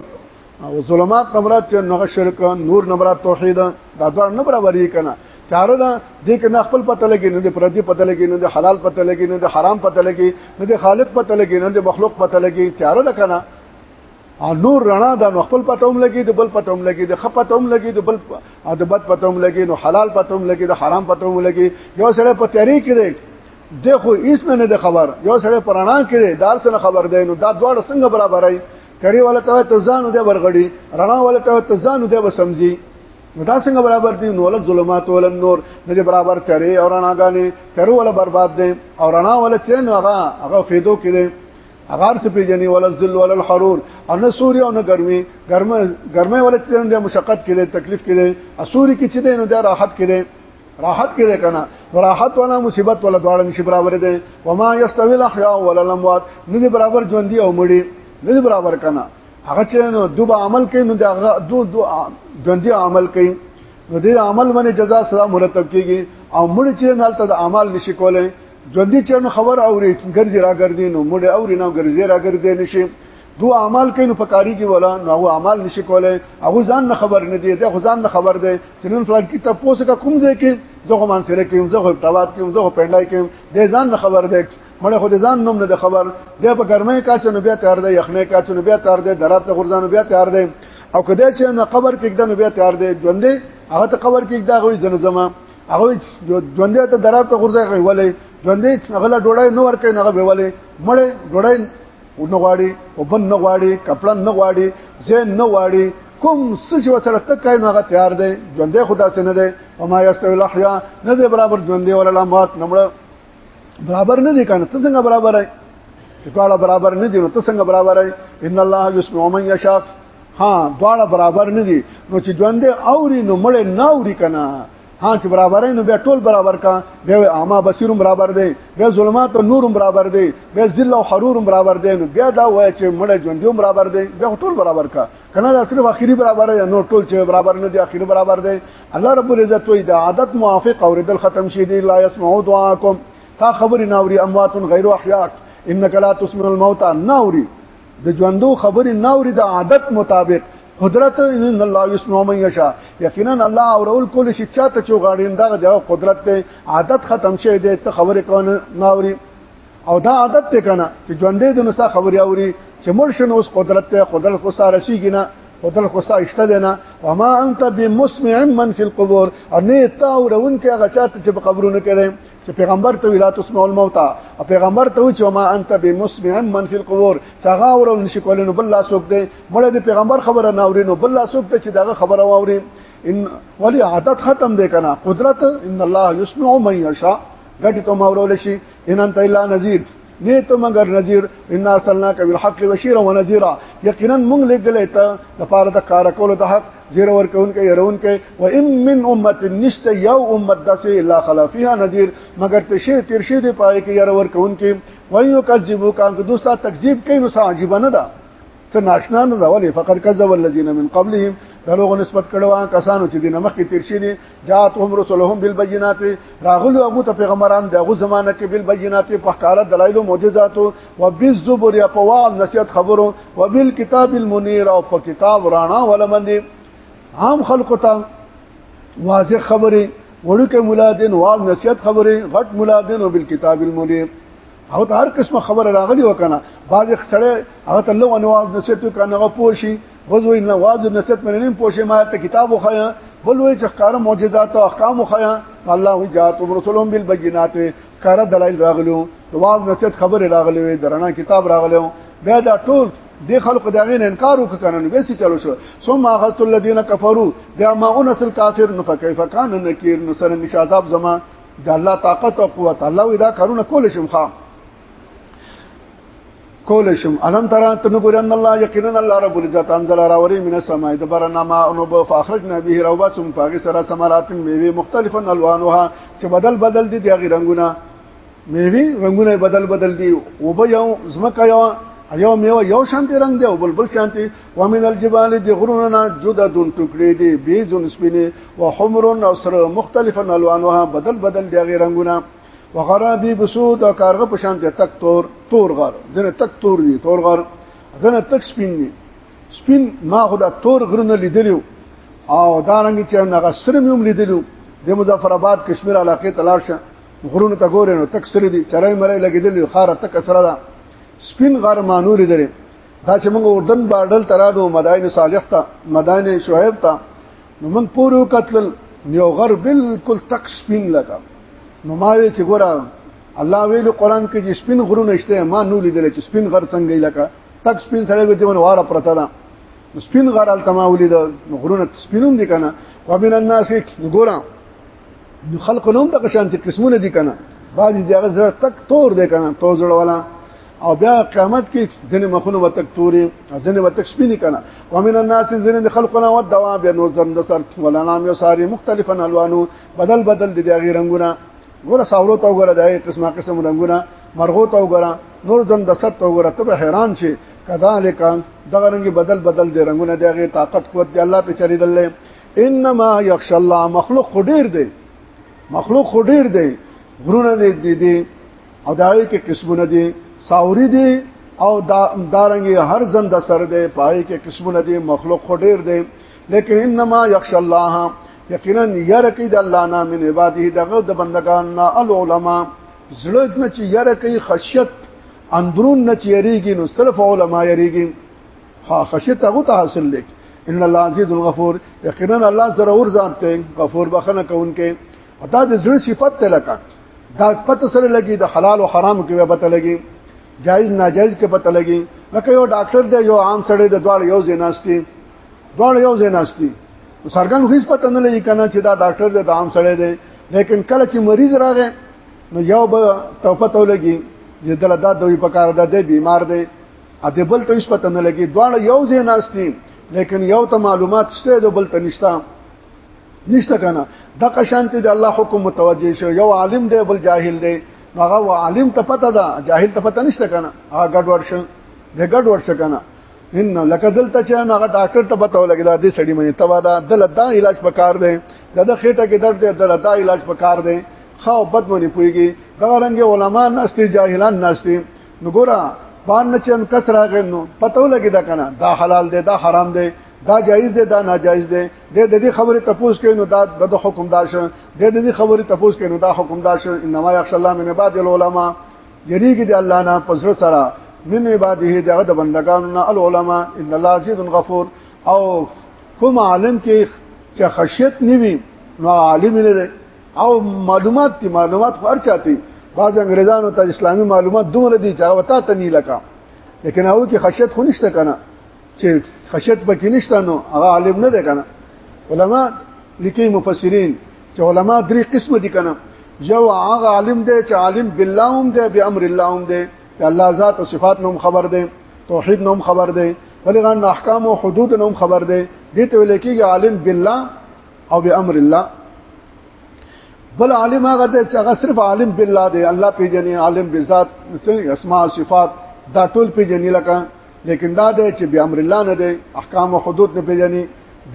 او ظلمات نمرات چې نغه شرک نور نمرات توحید دا دوه نه برابرې کنه کار دا دې کې نه خپل پته لګي نه د پردي پته لګي نه د حلال پته لګي نه د حرام پته لګي نه د خالق پته لګي نه د مخلوق پته لګي تیار ده کنه او نور رڼا د نو خپل پته هم لګي د بل پته هم لګي د خپ پته هم لګي د بل د بد پته هم لګي نو حلال پته هم لګي د حرام پته هم لګي یو سره په تیاری کې دی د خو هیڅ نه د خبر یو سره په رڼا کې دی دار څخه خبر دی نو دا دواړه څنګه برابرای کړي ولته ته ځانو دی برغړي رڼا ولته ته ځانو دی وسمځي نو دا څنګه برابر دي نو ول ظلمات ول نور نه دي برابر تیرې او رڼاګانې تیرو ول برباد دي او رڼا ول تیرې نو هغه هغه فیدو کې دي اغار سپی جنې ول ذل ول الحرور او نه سوري او نه ګرمي ګرمه ګرمه ول تیرې د مشقت کې دي تکلیف کې دي اسوري کې چې دي نو د راحت کې دي راحت کې ده کنه راحت ولا مصیبت ولا دواړه نشي برابر دي وما يستوي الاحياء ولا الاموات نه برابر ژوند دي او مړي نه برابر کنه هغه چې نو دوب عمل کوي نو دا دو دو ژوندۍ عمل کوي نو دې عمل باندې جزاء سزا مرتب کیږي او مړ چې نه تل اعمال نشي کولای ژوندۍ چې نو خبر اوري ګرځي را ګرځي نو مړ اوري نو ګرځي را ګرځي نشي دو اعمال کین په کاری کې ولا نو هغه اعمال نشي کولای هغه ځان نه خبر نه دی دا ځان نه خبر دی چې نن فلان کې تاسو کا کوم ځای کې زه هم انسره کې زه هم تلوات کې زه هم پندای کې دې ځان نه خبر دی مړه خو دې ځان نوم نه د خبر بیا په ګرمه کاچ نو بیا تیار دی یخنه کاچ نو بیا تیار دی درات ته غرزانو بیا تیار دی او کدا چې نو قبر کې کده نو بیا تیار دی ژوند هغه ته قبر کې دا غوي جن زما هغه ژوند ته درات ته غرزه کوي ولې ژوند غلا ډوړای نو ور کوي نه به ولې مړه ډوړای نه غواړي او بن نه غواړي کپړن نه غواړي زین نه غواړي کوم سچ وسره تکای نو هغه تیار دی ژوند خدا سينه دی او ما یستوی الاحیا نه دی برابر ژوند دی ولله مات نمړه برابر نه دي کنه ته څنګه برابر یې چې دواړه برابر نه دي نو ته څنګه برابر یې ان الله یسمع من یشاء ها دواړه برابر نه دي نو چې ژوند اوري نو مړ نه اوري کنه ها چې برابر نو بیا ټول برابر کا بیا اعما بصیرم برابر دی بیا ظلمات او نورم برابر دی بیا ذل او حرورم برابر دی نو بیا دا وای چې مړ ژوند هم برابر دی بیا ټول برابر کا کنه دا صرف اخیری برابر یا نو ټول چې برابر نه دی اخیری برابر دی الله رب العزت وی دا عادت موافق اوریدل ختم شي دی لا يسمعوا دعاءكم تا خبر ناوري اموات غیر احیاء انك لا تسمع الموتى ناوري د ژوندو خبر ناوري د عادت مطابق قدرت ان الله يسمع من يشاء یقینا الله او رول کول شي چاته چوغاړین دا د قدرت ته عادت ختم شوی دی ته خبره کونه ناوري او دا عادت ته کنه چې ژوندې د نسا خبري اوري چې مرشن اوس قدرت ته قدرت خو سره شي کنه قدرت خو سره اشته دینه وما انت بمسمع من في القبور ان تا ورون کې هغه چاته چې په قبرونو کې دي چې پیغمبر ته ویلا تسمع الموت او پیغمبر ته چې ما انت بمسمع من في القبور چاغه ورول نشي کولای نو بل لا سوک دي مړه د پیغمبر خبره نه اوري نو بل لا سوک ته چې داغه خبره واوري ان ولی عادت ختم دی کنه قدرت ان الله يسمع من يشاء غټ ته مورول شي ان انت الا نذير نه ته مگر نذير ان ارسلنا ک بالحق بشيرا ونذيرا یقینا موږ لګلې ته د پاره د کار کولو د حق زیر ور کون کې يرون کې و ام من امه نشت یو امه دسه الا خلا فيها نذير مگر ته شی تیر شی دی پای کې ير ور کون کې و یو کذبو کان که دوستا تکذیب کوي نو عجیب نه ده څه ناشنا نه ده ولی فقط کذب الذين من قبلهم دروغ نسبت کړو کسانو چې دینه مخکې تیر شي جاءتهم رسلهم بالبينات راغلو هغه ته پیغمبران دغه زمانہ کې بالبينات په ښکارا دلایل او معجزات او بالزبر یا په وعظ نصیحت خبرو او بالکتاب المنیر او په کتاب رانا ولمند عام خلق ته واضح خبره وړوکه مولادین واز نصیحت خبره غټ مولادین او بالکتاب المنیر او ته هر قسمه خبره راغلی وکنه باز سره هغه ته لو انواز نصیحت کنه غو پوشي غزو ان واز نسیت مې نیم پوښې ما ته کتاب وخایا بل وی چې ښکار معجزات او احکام وخایا الله وی جات رسولهم بالبينات کار دلایل راغلو د واز نسیت خبر راغلی وی درنا کتاب راغلو بیا دا ټول د خلق داغین انکار وکړنن ویسي چلو شو ثم اخذت الذين كفروا بیا ما انسل کافر نو فكيف كان نكير نو سره نشاذاب زما د الله طاقت او قوت الله وی دا کارونه کول شم خام کول شم الم ترى تنو ګور ان الله یقینا الله رب العزت انزل راوري من السماء دبرنا ما انو فاخرجنا به روباسم پاګه سره سمرات میوه مختلفا الوانها چې بدل بدل دي دغه رنگونه میوه رنگونه بدل بدل دي او به یو زمکه یو یو میوه یو شانتي رنگ دی او بل بل شانتي ومن الجبال دي غروننا جدا دون ټوکړي دي بيزون سپينه وحمر او سره مختلفا الوانها بدل بدل دي غیر رنگونه وغرا بي بسود او کارغه په شان ته تک تور تور غر دنه تک تور دي تور غر دنه تک سپین دي سپین ما خدا تور غر نه لیدلو او دا رنګ چې هغه سره مې هم لیدلو د مظفر آباد کشمیر علاقې تلار شه غرونه ته ګورې نو تک سره دي چرای مړې لګیدلې خار تک سره ده سپین غر مانور درې دا چې موږ اردن بارډل ترادو مدائن صالح ته مدائن شعیب ته نو موږ پورې وکتل یو غر بالکل تک سپین لګا نو ما وی چې ګوره الله ویل قران کې چې سپین غرونه شته ما نو لیدل چې سپین غر څنګه لکه تک سپین سره به دیونه واره پرته ده سپین غر التما ولید غرونه سپینوم دي کنه ومن الناس ګوره نو خلق نوم د قشانتي قسمونه دي کنه بعض دي هغه زړه تک تور دي کنه تو زړه والا او بیا قیامت کې ځنې مخونه وتک تورې ځنې وتک سپینې کنه ومن الناس ځنې د خلقنا او دوا بیا نور زم د سر ولا نام یو ساري مختلفا الوانو بدل بدل دي هغه رنگونه ګوره ساورو ته وګوره د قسمه قسم رنگونه مرغو ته وګوره نور زم د سر ته وګوره ته حیران شي کذالک دغه رنګ بدل بدل دي رنگونه دغه طاقت قوت دی الله په چریدل انما یخش الله مخلوق خډیر دی مخلوق خډیر دی غرونه دې دي او دای کې قسمونه دي ساوري دي او دا دارنګي هر زند سر دی پای کې قسمونه دي مخلوق خډیر دی لیکن انما یخش الله یقینا یره کې د الله نه من عباده دغه د بندگان نه العلماء زړه نه چې یره کې خشیت اندرون نه چې یریږي نو صرف علما یریږي ها خشیت هغه ته حاصل لیک ان الله عزیز الغفور یقینا الله سره اور ذات ته غفور بخنه کوونکې ادا د زړه صفت ته لکه دا پته سره لګي د حلال او حرام کې به پته لګي جایز ناجایز کې پته لګي لکه یو ډاکټر دی یو عام سړی د دوړ یو زیناستی دوړ یو زیناستی سرګن هیڅ پته نه لګي کنه چې دا ډاکټر دی د عام سړی دی لیکن کله چې مریض راغی نو یو به توفه تو لګي چې دلته دا دوی په کار ده بیمار دی اته بل ته هیڅ پته نه لګي دواړه یو ځای ناشتي لیکن یو ته معلومات شته د بل ته نشته نشته کنه د قشانتی د الله حکم متوجه شو یو عالم دی بل جاهل دی هغه عالم ته پته ده جاهل ته پته نشته کنه هغه ګډ ورشه د ګډ ورشه کنه ان لکه دلته چې هغه ډاکټر ته پته ولګی دا د سړی منی تبا دا دل دا علاج پکار دی دا د خېټه کې درد دی دل دا علاج پکار دی خو بد منی پويږي دا رنګ علما ناشته جاهلان ناشته نو ګوره باندې چې ان کس راغی نو پته ولګی دا کنه دا حلال دی دا حرام دی دا جایز دی دا ناجایز دی د دې خبره تپوس کوي نو دا د حکم دار شه د دې خبره تپوس کوي نو دا حکم دار شه انما یخش الله من بعد العلماء یریږي د الله نه پزړه سره من عباده دغه د بندگانو نه العلماء ان الله عزیز غفور او کوم عالم کې چې خشیت نیوي نو عالم نه او معلومات دي معلومات خو هر چاته بعض انګريزانو ته اسلامي معلومات دومره دي چې هغه تا ته نه لکه لیکن هغه کې خشیت خو نشته کنه چې خشیت پکې نشته نو هغه عالم نه ده کنه علما لیکي مفسرین چې علما درې قسم دي کنه یو هغه عالم دی چې عالم بالله هم دی به امر الله هم دی الله ذات او صفات نوم خبر دی توحید نوم خبر دی ولغان احکام او حدود نوم خبر دی دې ته ویل کېږي عالم بالله او به امر الله بل عالم هغه دی چې هغه صرف عالم بالله دی الله پیژني عالم بذات اسماء صفات دا ټول پیژني لکه لیکن دا دی چې به امر الله نه دی احکام او حدود نه پیژني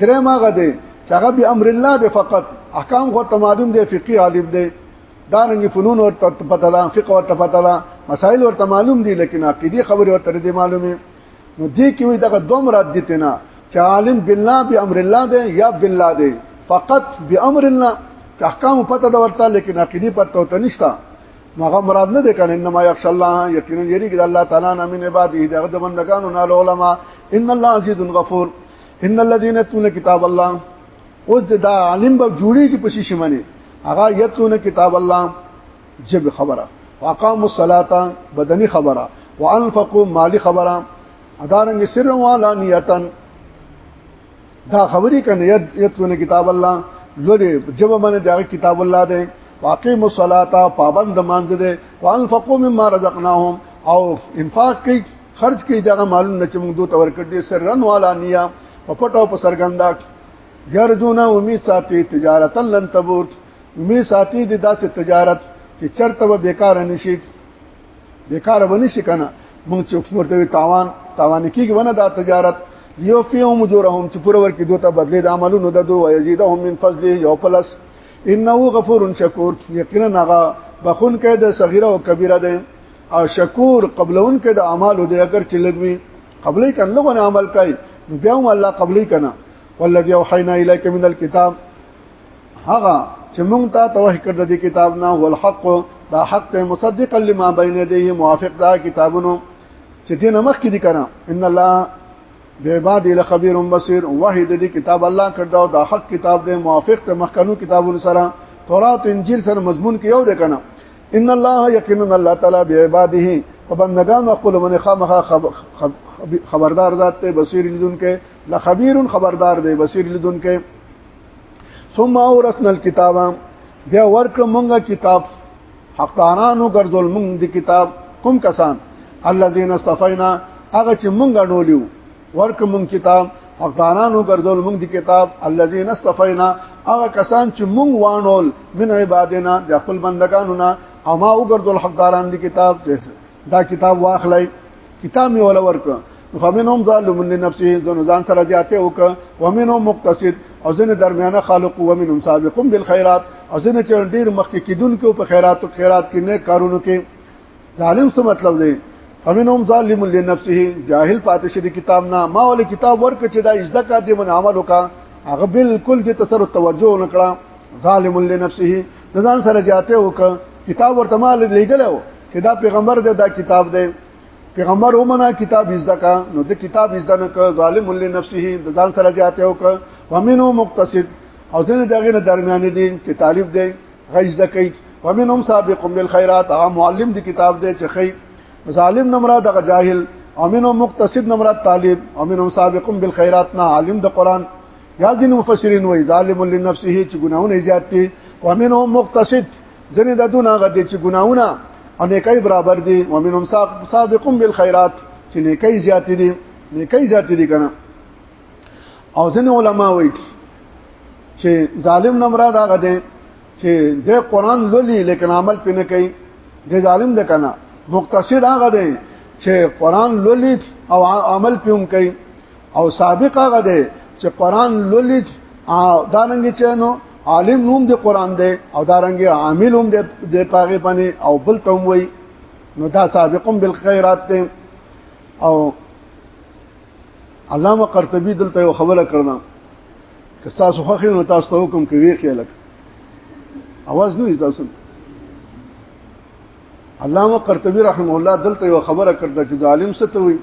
درم هغه دی چې هغه به امر الله دی فقط احکام خو تمادم دی فقهي عالم دی دا رنګ فنون او پتلا فقه او پتلا مسائل ورته معلوم دي لیکن عقيدي خبره ورته دي معلومه نو دې کې وي دغه دوم رد دي تنه چې عالم بالله بامر الله دی یا بالله دی فقط بامر الله احکام پته دا ورته لیکن عقیدی پر تو ته نشتا مغه مراد نه ده کنه انما یخش الله یقینا یری کې الله تعالی نه من عباده دغه د بندگانو نه علماء ان الله عزیز غفور ان الذين يتلون كتاب الله اوس دا عالم به جوړیږي په شیشه باندې هغه یتلون کتاب الله جب خبره واقام الصلاه بدني خبره وانفقوا مالی خبره ادارنګ سر والا نیتن دا خبرې کنه یتونه کتاب الله لوري جب من دا کتاب الله دی واقیم الصلاه پابند مانځ دی وانفقوا مما رزقناهم او انفاق کوي خرج کوي دا مالون نه چې موږ دوی تور کړ دي سرن والا نیا په پټو په سرګندا یرجونا امید ساتي تجارت لن تبور امید ساتي د داسې تجارت چې چرته به بیکار نشي بیکار ونی شي کنه موږ چې څومره ته تاوان تاوان کیږي ونه دا تجارت یو فیهم جورهم چې پوره ورکی دوته بدلې د عملونو ددو او یزيدهم من فضل یو پلس انه غفور شکور یقینا هغه بخون کې د صغیره او کبیره ده او شکور قبلون کې د اعمال او د اگر چې لګوي قبلې کنه لغونه عمل کوي بیا هم الله قبلې کنه والذي اوحينا اليك من الكتاب هغه چې مونږ ته توه کړ د کتاب نه ول حق دا حق ته مصدقا لما بین یدیه موافق دا کتابونو چې دین مخ کې دي کنه ان الله بعباد له خبير بصير واحد دې کتاب الله کړدا او دا حق کتاب دې موافق ته مخکنو کتابونو سره تورات انجیل سره مضمون کې یو دې کنه ان الله یقینا الله تعالی بعباده وبندگان خپل من خامخ خبردار ذات ته بصیر لدون کې لخبير خبردار دې بصیر لدون کې ثم اورثنا الكتاب بیا ورکړه مونږه کتاب حقدارانو ګرځول مونږ د کتاب کوم کسان الذين استفینا هغه چې مونږ ډولیو ورکړه مونږ کتاب حقدارانو ګرځول مونږ د کتاب الذين استفینا هغه کسان چې مونږ وانول من عبادنا د خپل بندگانو نه او ما وګرځول حقداران د کتاب دا کتاب واخلای کتاب می ولا ورکړه فمنهم ظالم لنفسه ځنه ځان سره زیاته وک ومنهم مقتصد او ځنه درمیانه خالق ومنهم سابق بالخيرات او ځنه چې ډیر مخکې کیدونکو په خیرات او خیرات کې نه کارونو کې ظالم څه مطلب دی فمنهم ظالم لنفسه جاهل پاتې شي کتاب نه ما ول کتاب ورک چې دا عزت کا دې من عمل وکا هغه بالکل دې تسر توجه نکړه ظالم لنفسه ځان سره زیاته وک کتاب ورته مال لګلو چې دا پیغمبر دې دا کتاب دی پیغمبر ومنه کتاب زده کا نو د کتاب زده نه ک ظالم لنفسه د ځان سره جاته او ک ومنو مقتصد او ځنه دغه نه درمیانې دي چې طالب دی غیظ د کوي ومنهم سابق بالخيرات هغه معلم دی کتاب دی چې خی ظالم نمرا دغه جاهل امنو مقتصد نمرا طالب امنو سابق بالخيرات نه عالم د قران یا ځین مفسرین وای ظالم لنفسه چې ګناونه زیات دي ومنهم مقتصد ځنې د دونه غدې چې ګناونه او نیکي برابر دي ومنهم سابقون بالخيرات چې نیکي زیات دي نیکي زیات دي کنه او ځنې علما وایي چې ظالم نه مراد هغه دی چې د قران لولي لیکن عمل پې نه کوي د ظالم ده کنه مقتصد هغه دی چې قران لولي او عمل پې هم کوي او سابق هغه دی چې قران لولید او دانګي چنو عالم نوم دی قران دی او دارنګي عامل هم دی پاغه باندې او بل تم وای نو دا سابقم بالخيرات دی او علامه قرطبي دلته یو خبره کړم که تاسو خوښ نو تاسو ته حکم کوي خلک اواز نه تاسو علامه قرطبي رحم الله دلته یو خبره کړده چې ظالم ستوي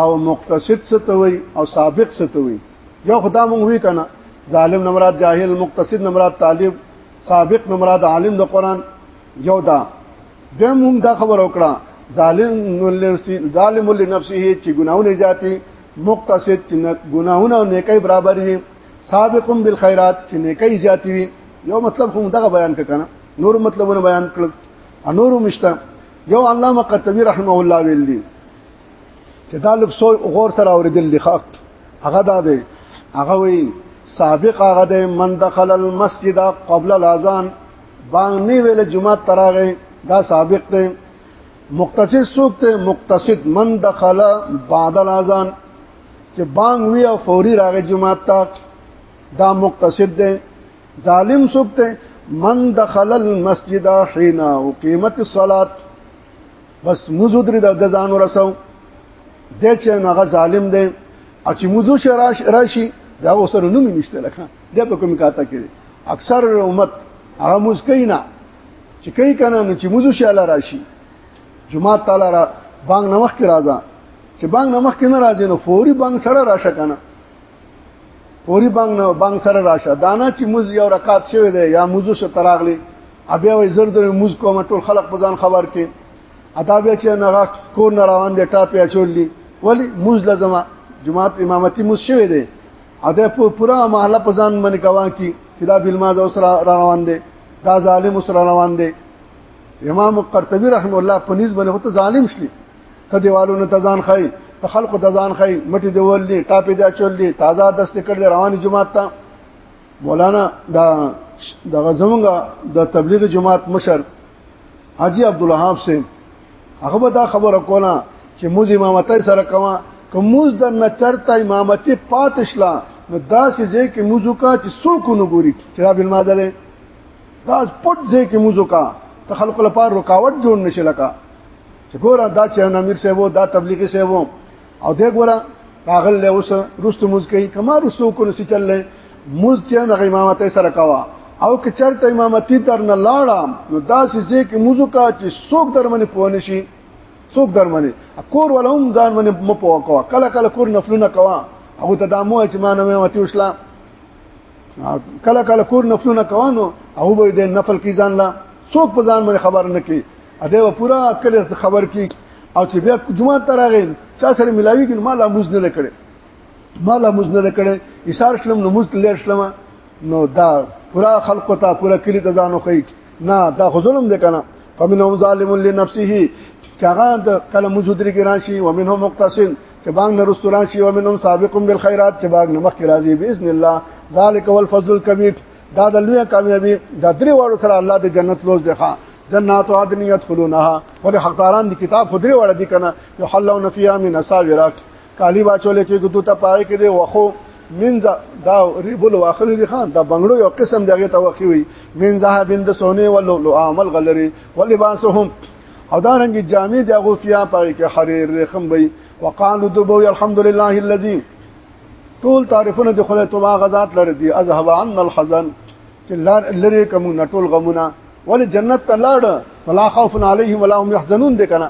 او مقتصد څه ته وي او سابق څه ته وي یو خدا مونږ وی کنه ظالم نه مراد جاهل مقتصد نه مراد طالب سابق نه مراد عالم د قران یو دا د مونږ دا خبر وکړه ظالم لنفسه ظالم لنفسه چې ګناونه ذاتی مقتصد چې ګناونه او نیکي برابر وي سابقون بالخيرات چې نیکي ذاتی وي یو مطلب هم دغه بیان کړه نور مطلبونه بیان کړل انورو مشته یو علامه قرطبي رحمه الله ویل دي چې دا لږ سو غور سره اوریدل دي خاط هغه دا دی هغه وی سابق هغه دی من دخل المسجد قبل الاذان بانګ نه ویل جمعه تراغه دا سابق دی مقتصد سوق ته مقتصد من دخل بعد الاذان چې بانګ وی او فوري راغی جمعه تک دا مقتصد دی ظالم سوق ته من دخل المسجد حين اقيمت الصلاه بس موزو درې د ځان ورسو د چې هغه ظالم دی او چې موزو شراش راشي دا وسره نوم نشته لکه د په کوم کاته کې اکثر امت هغه مسکینا چې کوي کنه نو چې موزو شاله راشي جمعه تعالی را بانګ نمخ کې راځه چې بانګ نمخ کې نه راځي نو فوري بانګ سره راشه کنه فوري بانګ نه بانګ سره راشه دانا چې موز یو رکعت شوی دی یا موزو شتراغلی ابیا وای زر در موز کوم ټول خلق په ځان خبر کې ادا بیا چې نه کور نه روان دي ټاپ یا چوللی ولی موز لازم جماعت امامتی موز شوی دی اده په پورا محله په ځان باندې کوان کی چې دا بلماز اوس را روان دي دا ظالم اوس را روان دي امام قرطبي رحم الله په نسبت باندې هوته ظالم شلی ته دیوالونو ته ځان خای ته خلق ته ځان خای مټي دیول دي ټاپې دي چول دي تازه دست کړ روان جماعت ته مولانا دا دغه زمونږه د تبلیغ جماعت مشر حاجی عبدالوهاب سیم هغه به دا خبره کوله چې موږ امامتای سره کوه که موږ د نچرته امامتي پاتشلا نو دا چې ځای کې موږ کا چې څوک نه ګوري چې را بل ماده ده دا پټ ځای کې موږ کا ته خلق لپاره رکاوټ جوړ نشي لکه چې ګوره دا چې امیر صاحب دا تبلیغي صاحب او دې ګوره راغل له اوس رستو موز کوي کما رستو کو نسی چل لې موز چې نه امامت سره کوا او که چرته امامتي تر نه لاړم نو دا سې کې موزو کا چې څوک در منې پوه نشي څوک در منې کور ولهم ځان منې م پوه کوا کله کله کور نفلونه کوا هغه ته دا مو چې ما نه امامتي وشلا کله کله کور نفلونه کوانو او به د نفل کی ځان لا څوک په ځان باندې خبر نه کی اده و پورا کله خبر کی او چې بیا جمعه تراغې چا سره ملاوي کې ما لا موز نه کړي ما لا موز نه کړي اشاره شلم نو موز لر شلم نو دا پورا خلق ته پورا کلی ته ځانو کوي نه دا خو ظلم دی کنه فمنهم ظالم لنفسه چاغه د کله مزدری کې راشي ومنهم مقتصد چې باغ نه رستو راشي ومنهم سابقون بالخيرات چې باغ نه مخ کې راځي باذن الله ذالک والفضل الكبير دا د لوی کامیابی دا درې واړو سره الله د جنت لوز دی ښا جنات عدن يدخلونها ور حقداران دي کتاب خدري وړه دي کنه يحلون فيها من اساورات کالی واچول کې ګدو ته پای کې دي وخو من دا ریبل واخلي دي خان دا بنگړو یو قسم دغه توخی وي من ذهبند سونه ولو عمل غلري ولباسهم او دا رنګ جامع دغه فیا پای کې حریر رخم وي وقالو دبو الحمد لله الذي ټول تعریفونه د خدای توبه غزاد لري دي اذهب عن الحزن چې لری کوم نټول غمونه ولی جنت ته لاړ ولا خوف علیهم ولا هم يحزنون دې کنه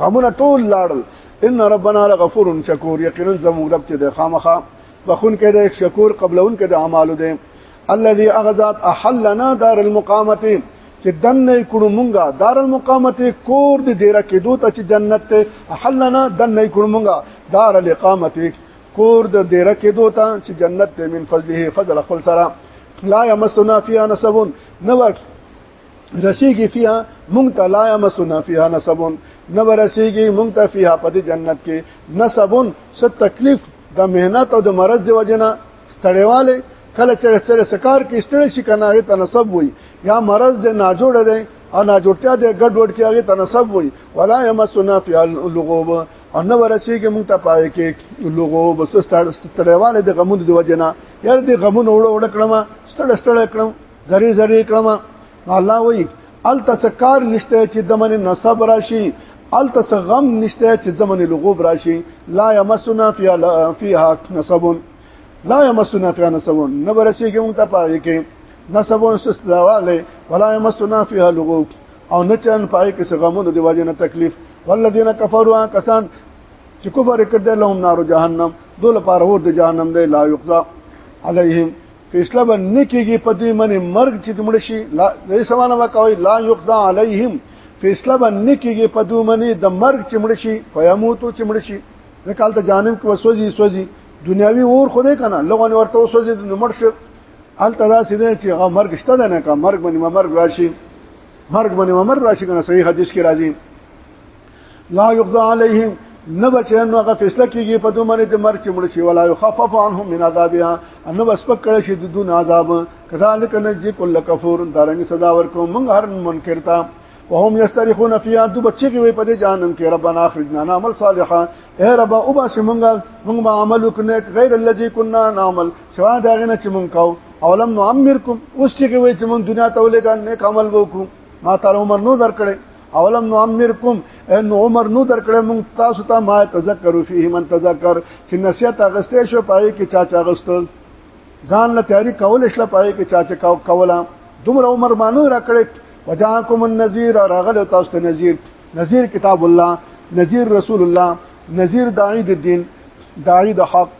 غمونه ټول لاړل ان ربنا لغفور شکور یقینا زموږ رب چې د خامخه بخون کې د شکور قبلون کې د اعمالو دې الذي اغذات احلنا دار المقامه چې دنه کړو مونږه دار المقامت کور دې ډیره کې دوه چې جنت ته حلنا دنه کړو مونږه دار الاقامت کور د دیره کې دوتا چې جنت ته من فضله فضل خپل سره لا یمسنا فیها نسب نو رسیږي فیها مونږ ته لا یمسنا فیها نسب نو رسیږي مونږ ته فیها په جنت کې نسب ست تکلیف د مهنت او د مرض دی وجنه ستړیواله کله چې سره سکار کې ستړي شي کنه هغه تنسب وي یا مرض د ناجوړ دی او ناجوړتیا د ګډوډ کې هغه تنسب وي ولا یمسنا فی اللغوب او نو ورسېږي مونږ ته پای کې لوګو بس ستړ ستړواله د غمون د وجنا یار د غمون وړو وړ کړم ستړ ستړ کړم زری زری کړم الله وای ال تسکار نشته چې دمن نصب راشي ال تس غم نشته چې دمن لوګو راشي لا یمسنا فی فیها نصب لا یمسنا فیها نصب نو ورسېږي مونږ ته پای کې نصبون سستواله ولا یمسنا فیها لوګو او نه چرن پای کې غمونو دی واجنه تکلیف والذین کفروا کسان چې کفر کړ د لهم نار جهنم دول لپاره ور د جهنم دی لا یقضا علیهم فیصله به نکیږي په دې منی مرګ چې دمړ شي لا دې سمانه وکوي لا یقضا علیهم فیصله به نکیږي په دې منی د مرګ چې مړ شي فیموتو چې مړ شي ځکه ته جانم کې وسوځي سوځي دنیاوی اور خدای کنه لغونه ورته وسوځي نو مړ شي ال تدا سیده چې هغه مرګ شته ده نه کا مرګ باندې مرګ راشي مرګ باندې مرګ راشي کنه صحیح حدیث کې راځي لا یقضى علیهم نه بچیان نو هغه فیصله کیږي په دوه باندې د مرګ چې مړ شي ولا يخفف عنهم من عذابها انه بس پک کړه شي د دون عذاب کذالک نجی کل کفور دارنګ سزا ورکو موږ هر منکر ته وهم یستریخون فیها دو بچی کې وي په دې جهنم کې ربنا اخرجنا نعمل صالحا اے رب او باسمنګ موږ عمل وکنه غیر الذی كنا نعمل سوا دا غنه چې مونږ کاو اولم نو امرکم اوس چې کوي چې مونږ دنیا ته ولې ګان نیک عمل وکړو ما تعالی عمر نو درکړې اولم نو امرکم ان عمر نو درکړې مونږ تاسو ته ما تذکروا فيه من تذکر چې نصیحت اغستې شو پای کې چا چا غستل ځان له تیاری کول شله پای کې چا چا کولا دومره عمر مانو راکړې وجاکم النذیر راغله تاسو ته نذیر نذیر کتاب الله نذیر رسول الله نذیر داعی د دین داعی د حق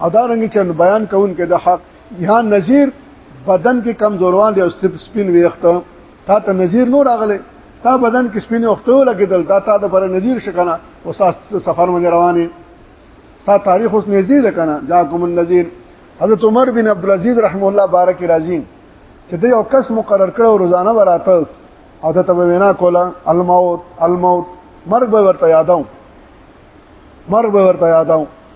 او دا رنګ چې بیان کوون کې د حق یا نذیر بدن کې کمزوروان دی او سپین ویخت تا ته نذیر نور اغله تا بدن کې سپین وختو لګیدل دا تا د پر نذیر شکنه او سفر مې روانه تا تاریخ اوس نږدې ده کنه جاءکم النذیر حضرت عمر بن عبد العزيز رحم الله بارک راضی چې د یو کس مقرر کړو روزانه وراته او د ته وینا کوله الموت الموت مرګ به ورته یاداو مرګ به ورته یاداو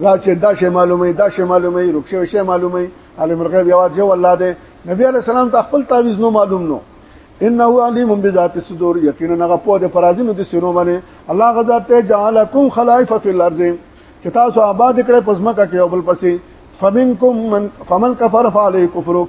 دا چې دا شی معلومه دا شی معلومه رخصه شی معلومه عالم الغیب یواز یو الله دی نبی علی السلام ته خپل تعویذ نو معلوم نو انه علیم بذات الصدور یقینا هغه په د فرازینو د سینو باندې الله غزا ته جعلکم خلائف فی الارض چې تاسو آباد کړه پزما کا کې او بل پسې فمنکم من فمن کفر فعلی کفرک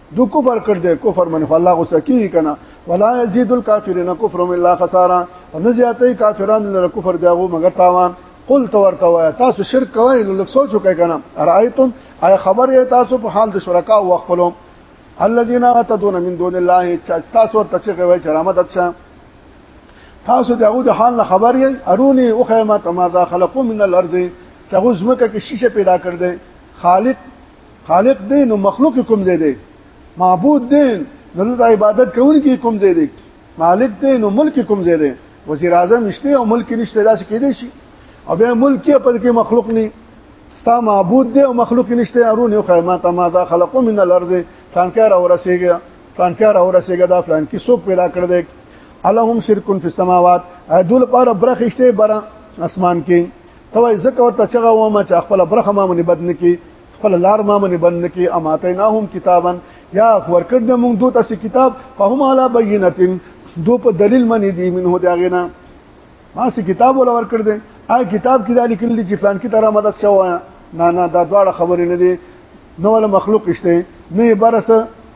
دو کفر کړ دې کفر من الله غو سکی کنا ولا یزيد الکافرین کفرهم الا خسارا ان زیاتې کافرانو لپاره کفر دیغو مگر تاوان قل تو ورته وای تاسو شرک کوئ نو لږ سوچ وکړئ کنه ارایتم آیا خبر یې تاسو په حال د شرکا او خپلو الذين تدون من دون الله تاسو ورته چې کوي چې رحمت اچھا تاسو دغه د حال خبر یې ارونی او خیمه تماذا خلقو من الارض چې هغه زمکه کې شیشه پیدا کړ دې خالق خالق دی نو مخلوق کوم ځای دی معبود دی نو د عبادت کوونکی کوم ځای دی مالک دی نو ملک کوم ځای دی وزیر اعظم نشته او ملک نشته دا څه کېدې شي او بیا ملک په دې مخلوق نه ستا معبود دی او مخلوق نشته ارون یو خیمه ته ما دا خلقو من الارض فانکار او رسیږي فانکار او رسیږي دا فلان کې څوک پیدا کړ دې الہم شرکن فی السماوات دول پر برخشته بر اسمان کې ته وای زکه ورته چغه و ما چې خپل برخه ما منی بد نکی خپل لار ما منی بند نکی اماتیناهم کتابا یا ورکړ د موږ دوی تاسو کتاب فهم علی بینتین دو په دلیل منی دی منه دی غینا ما سي کتاب ولا ورکړ دې آ کتاب کې دا لیکل دي چې فلان کی طرح مدد شو نه نه دا دواړه خبرې نه دي نو ول مخلوق شته نه برس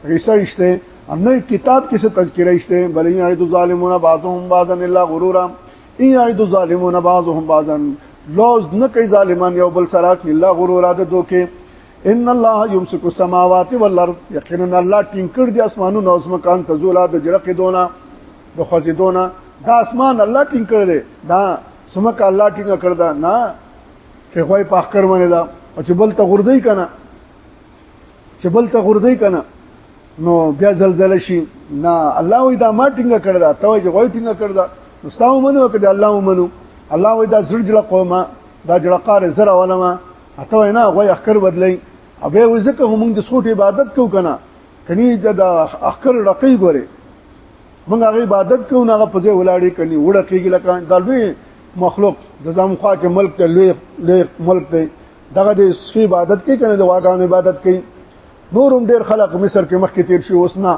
عیسی شته نه کتاب کې څه تذکرہ شته بلې نه د ظالمونه بعضهم بعضن الا غرورا ان یعد الظالمون بعضهم بعضا لوز نه کوي ظالمان یو بل سره چې الله غرور اده دوکې ان الله یمسک السماوات والارض یقینا الله ټینګر دي اسمانونو او زمکان ته زولا د جرقې دونه د خوځې دونه دا اسمان الله ټینګر دی دا سمک الله ټینګه کړ دا نه چې خوای پاک کړونه دا او چې بل ته غردی کنه چې بل ته غردي کنه نو بیا زلزلہ شي نه الله وی دا ما ټینګه کړ دا ته وی غوي ټینګه کړ دا مستاو منو کړه الله ومنو الله وی دا زړجړه قومه دا جړقار زره ولما اته نه غوي اخر بدلی ابه وزکه هم د سوټ عبادت کو کنه کني د اخر رقي ګوره موږ هغه عبادت کو نه په ځای ولاړی کني وړه کېږي لکه د لوی مخلوق د زمخوا کې ملک ته لوی لوی ملک ته دغه د سخی عبادت کوي کنه د واګانو عبادت کوي نور هم ډیر خلق مصر کې مخکې تیر شي اوس نه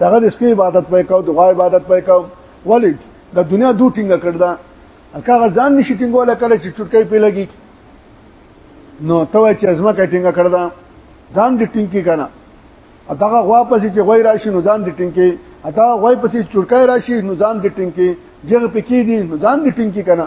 هغه د سخی عبادت پې کاو دغه عبادت پې کاو ولید د دنیا دوه ټینګ کړ دا هغه ځان نشي ټینګول کله چې چټکې پې لګي نو ته وای چې ازما کې ټینګ کړ دا ځان دې ټینګ کې کنه اتاغه غوا پسې چې غوي راشي نو ځان دې ټینګ کې اتا غوي پسې چټکې راشي نو ځان دې ټینګ کې جګ پکې دي نو ځان دې ټینګ کې کنه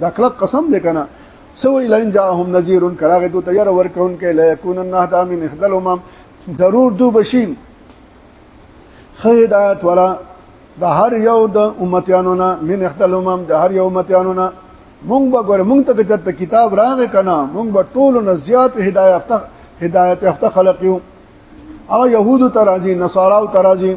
دا کلک قسم دی کنه سوی لئن جاءهم نذير کراغه دوی تیار ورکون کې لا يكون النهد من احد الامم ضرور دو بشین خیدات ولا د هر یو د امتیانو نه من احد الامم د هر یو امتیانو نه مونږ به ګور مونږ ته چې کتاب راغې کنه مونږ به ټول نزيات هدايت هدايت اخته خلق یو او يهودو ترازي نصاراو ترازي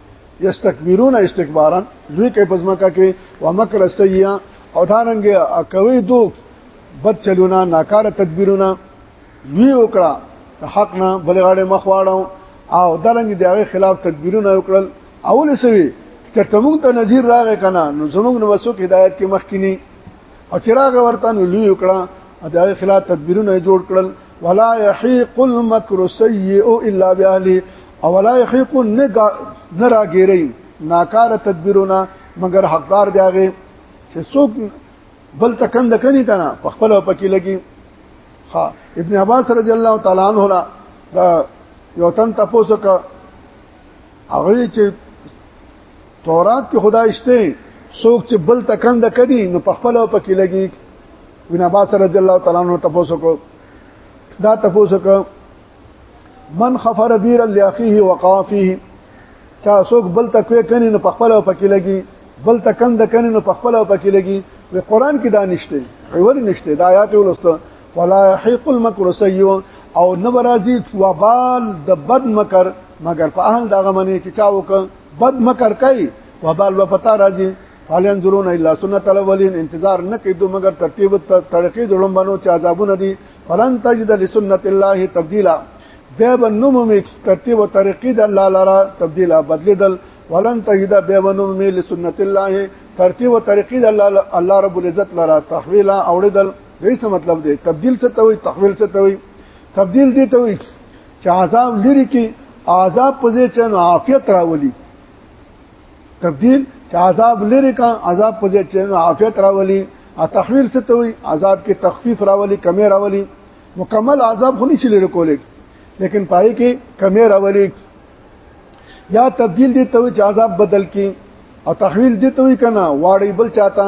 یستكبرون استکبارا دوی کوي پزماکه کې ومکر سیئا او دارنګ کوي دو بد چلونه ناکاره تدبیرونه وی وکړه حق نه بلغړې مخواړو او دارنګ د هغه خلاف تدبیرونه وکړل اول سوي چرته موږ ته نظیر راغی کنه نو زموږ نو وسو کې هدایت کې مخکینی او چراغ ورته نو لوی وکړه د هغه خلاف تدبیرونه جوړ کړل ولا يحيق المكر السيء الا باهله او ولا يحيق نه راګيري ناکاره تدبیرونه مگر حقدار دی هغه چې څوک بل تکند کني تنه په خپل پکې لګي ها ابن عباس رضی الله تعالی عنہ لا یو تن تاسو کا هغه چې تورات کې خدای شته څوک چې بل تکند کدي نو په خپل او پکې لګي ابن عباس رضی الله تعالی عنہ تاسو کو دا تاسو کو من خفر بیر لاخیه وقا فيه چا څوک بل تکوي کني نو په خپل او پکې لګي بل تکند کني نو په خپل او پکې لګي وی قران کې دا نشته ایول نشته دا آیات ولسته ولا يحيق المكر سيئ او نبرازي وبال د بد مکر مگر په اهل دغه منی چې چا وک بد مکر کوي وبال و پتا راځي فالن درون الا سنت الاولین انتظار نه کیدو مگر ترتیب ترقی دړم بنو چې عذابونه دي فلن تجد لسنت الله تبديلا به بنوم میک ترتیب او ترقی د الله لرا تبديلا بدلیدل ولن تجد به بنوم می لسنت الله ترتیب او ترقی د الله الله رب العزت لرا تحویلا اوړدل دې څه مطلب دی تبديل څه ته وي تحویل څه ته وي تبديل دي ته وي چې عذاب لري کې عذاب په ځای چې عافیت راولي تبديل چې عذاب لري کا عذاب په ځای چې عافیت راولي ا تخویر څه ته وي عذاب کې تخفیف راولي کمی راولي مکمل عذاب خو نشي لري کولای لیکن پای کې کمی راولي یا تبديل دي ته چې عذاب بدل کې او تحویل دي ته کنه واړی بل چاته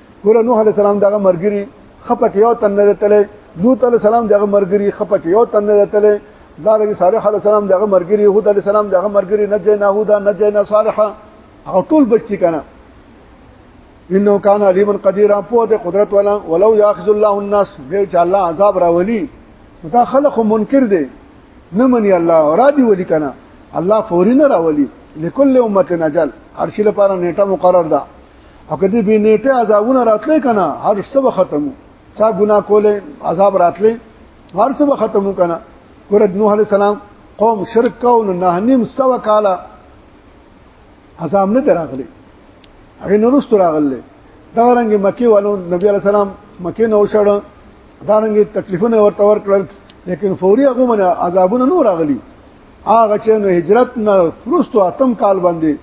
ګوره نوح علی السلام دغه مرګري خپه کې یو تن نه تلې لوط علی السلام دغه مرګري خپه کې یو تن نه تلې دارنګ صالح علی السلام دغه مرګري هود علی السلام دغه مرګري نجینا هودا نجینا صالح هغه ټول بچی کنه انه کان علیما قدیرا په دې قدرت والا ولو یاخذ الله الناس به چې الله عذاب راولي دا خلق منکر دي نه مني الله را دي ولي کنه الله فوري نه راولي لكل امه نجل ارشي لپاره نیټه مقرر ده او کدی به نیټه عذابونه راتلې کنه هر څه به ختمو چا ګناه کولې عذاب راتلې هر څه به ختمو کنه ورته نوح علی السلام قوم شرک کو نو نه نیم سو کاله عذاب نه دراغلي هغه نورست راغلي دا رنګ مکی والو نبی علی السلام مکی نو شړ دا رنګ تکلیفونه ورته ورکړل لیکن فوري هغه من عذابونه نور راغلي هغه چې نو هجرت نه فرستو اتم کال باندې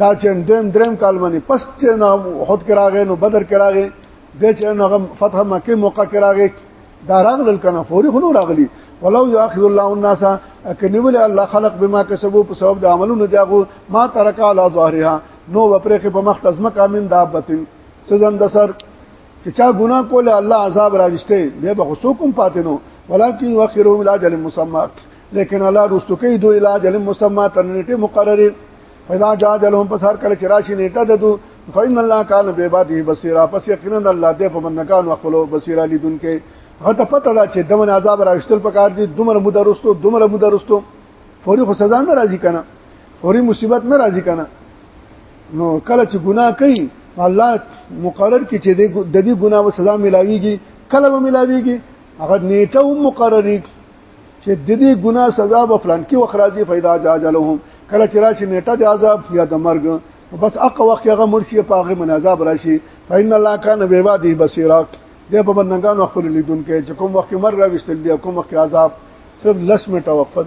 دا چې دیم دریم کال باندې پس چې نه احد کراغې نو بدر کراغې به چې نه فتح مکه موقع کراغې دا راغلل کنه فوري خنو راغلي ولو یاخذ الله الناس اکنول الله خلق بما کسبوا په سبب د عملونو دیغو ما ترک علی ظهرها نو وپرخه په مخ تزم کامن دابتن سزن د سر چې چا ګنا کوله الله عذاب راوښته به به غسو کوم پاتنو ولکن وخرهم الى اجل مسمى لیکن الله رستو کوي دوی الى اجل مسمى تر نیټه مقرره پیدا جا جلهم پس هر کله چې راشي نیټه ددو فإن الله کان به عباده بصیرا پس یقینا الله دې په منکان او خپل بصیرا لیدونکې هته پته دا چې دمن عذاب راوشتل پکار دي دومره مدرستو دومره مدرستو فوري خو سزا نه راځي کنه فوري مصیبت نه راځي کنه نو کله چې ګناه کوي الله مقرر کی چې د دې ګناه و سزا ملاويږي کله به ملاويږي هغه نیټه هم مقرري چې د دې ګناه سزا به فلان کې وخراجي فائدہ جاجلهم کله چې راشي نیټه د عذاب یا د مرګ بس اق وخت هغه مرشي په هغه منعذاب راشي فإن الله كان بيوادي بصيرا د په بندگانو خپل لیدونکو چې کوم وخت مر راوستل دي کوم وخت عذاب صرف لس منټه وقفه